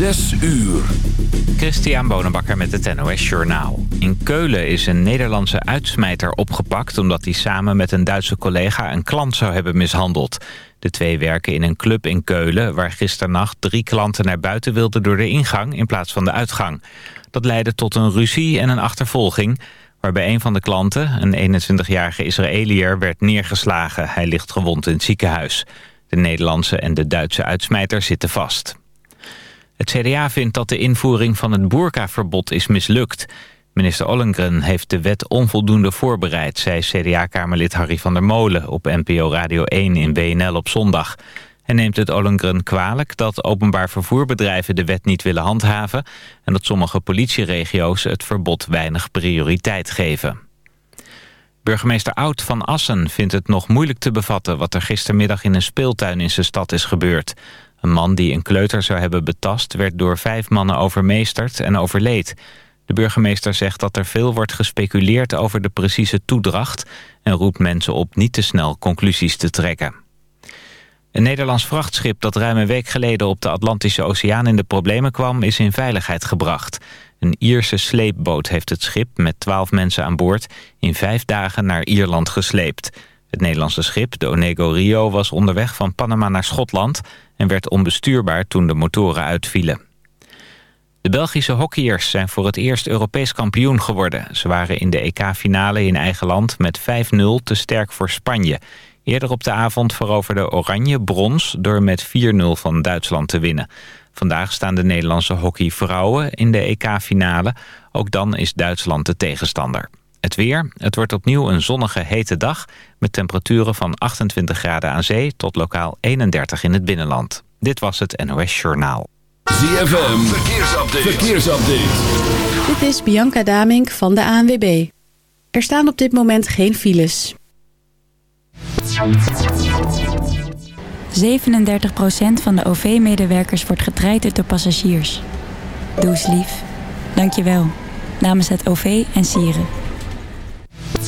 Zes uur. Christian Bonenbakker met het NOS Journaal. In Keulen is een Nederlandse uitsmijter opgepakt... omdat hij samen met een Duitse collega een klant zou hebben mishandeld. De twee werken in een club in Keulen... waar gisternacht drie klanten naar buiten wilden door de ingang... in plaats van de uitgang. Dat leidde tot een ruzie en een achtervolging... waarbij een van de klanten, een 21-jarige Israëliër, werd neergeslagen. Hij ligt gewond in het ziekenhuis. De Nederlandse en de Duitse uitsmijter zitten vast. Het CDA vindt dat de invoering van het boerkaverbod is mislukt. Minister Ollengren heeft de wet onvoldoende voorbereid... zei CDA-kamerlid Harry van der Molen op NPO Radio 1 in WNL op zondag. Hij neemt het Ollengren kwalijk dat openbaar vervoerbedrijven de wet niet willen handhaven... en dat sommige politieregio's het verbod weinig prioriteit geven. Burgemeester Oud van Assen vindt het nog moeilijk te bevatten... wat er gistermiddag in een speeltuin in zijn stad is gebeurd. Een man die een kleuter zou hebben betast... werd door vijf mannen overmeesterd en overleed. De burgemeester zegt dat er veel wordt gespeculeerd... over de precieze toedracht... en roept mensen op niet te snel conclusies te trekken. Een Nederlands vrachtschip dat ruim een week geleden... op de Atlantische Oceaan in de problemen kwam... is in veiligheid gebracht. Een Ierse sleepboot heeft het schip met twaalf mensen aan boord... in vijf dagen naar Ierland gesleept... Het Nederlandse schip, de Onego Rio, was onderweg van Panama naar Schotland... en werd onbestuurbaar toen de motoren uitvielen. De Belgische hockeyers zijn voor het eerst Europees kampioen geworden. Ze waren in de EK-finale in eigen land met 5-0 te sterk voor Spanje. Eerder op de avond veroverde Oranje brons door met 4-0 van Duitsland te winnen. Vandaag staan de Nederlandse hockeyvrouwen in de EK-finale. Ook dan is Duitsland de tegenstander. Het weer. Het wordt opnieuw een zonnige, hete dag... met temperaturen van 28 graden aan zee tot lokaal 31 in het binnenland. Dit was het NOS Journaal. ZFM, verkeersupdate. verkeersupdate. Dit is Bianca Damink van de ANWB. Er staan op dit moment geen files. 37% van de OV-medewerkers wordt getraind door passagiers. Doe eens lief. Dank je wel. Namens het OV en Sieren.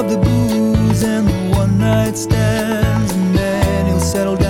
of the booze and the one night stands, and then he'll settle down.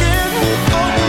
Oh,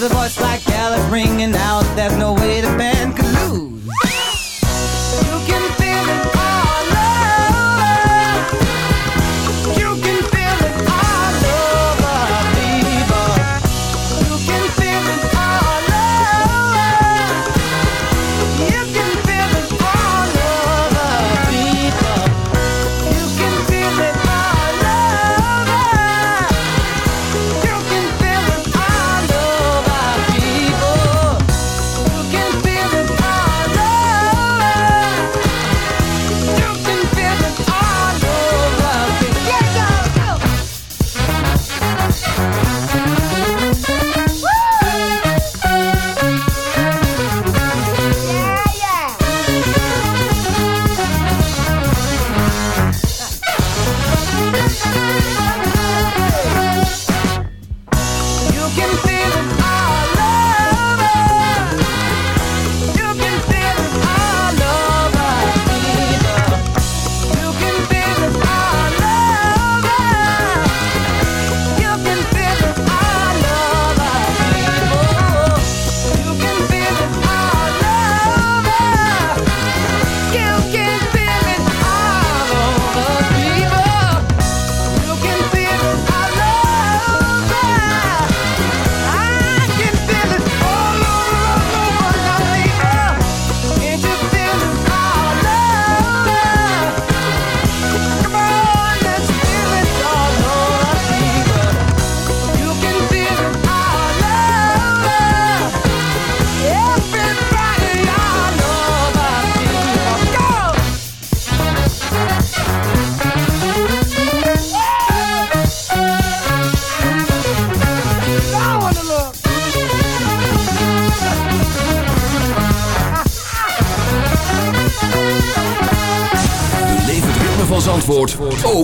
with a voice like Alice ringing out. There's no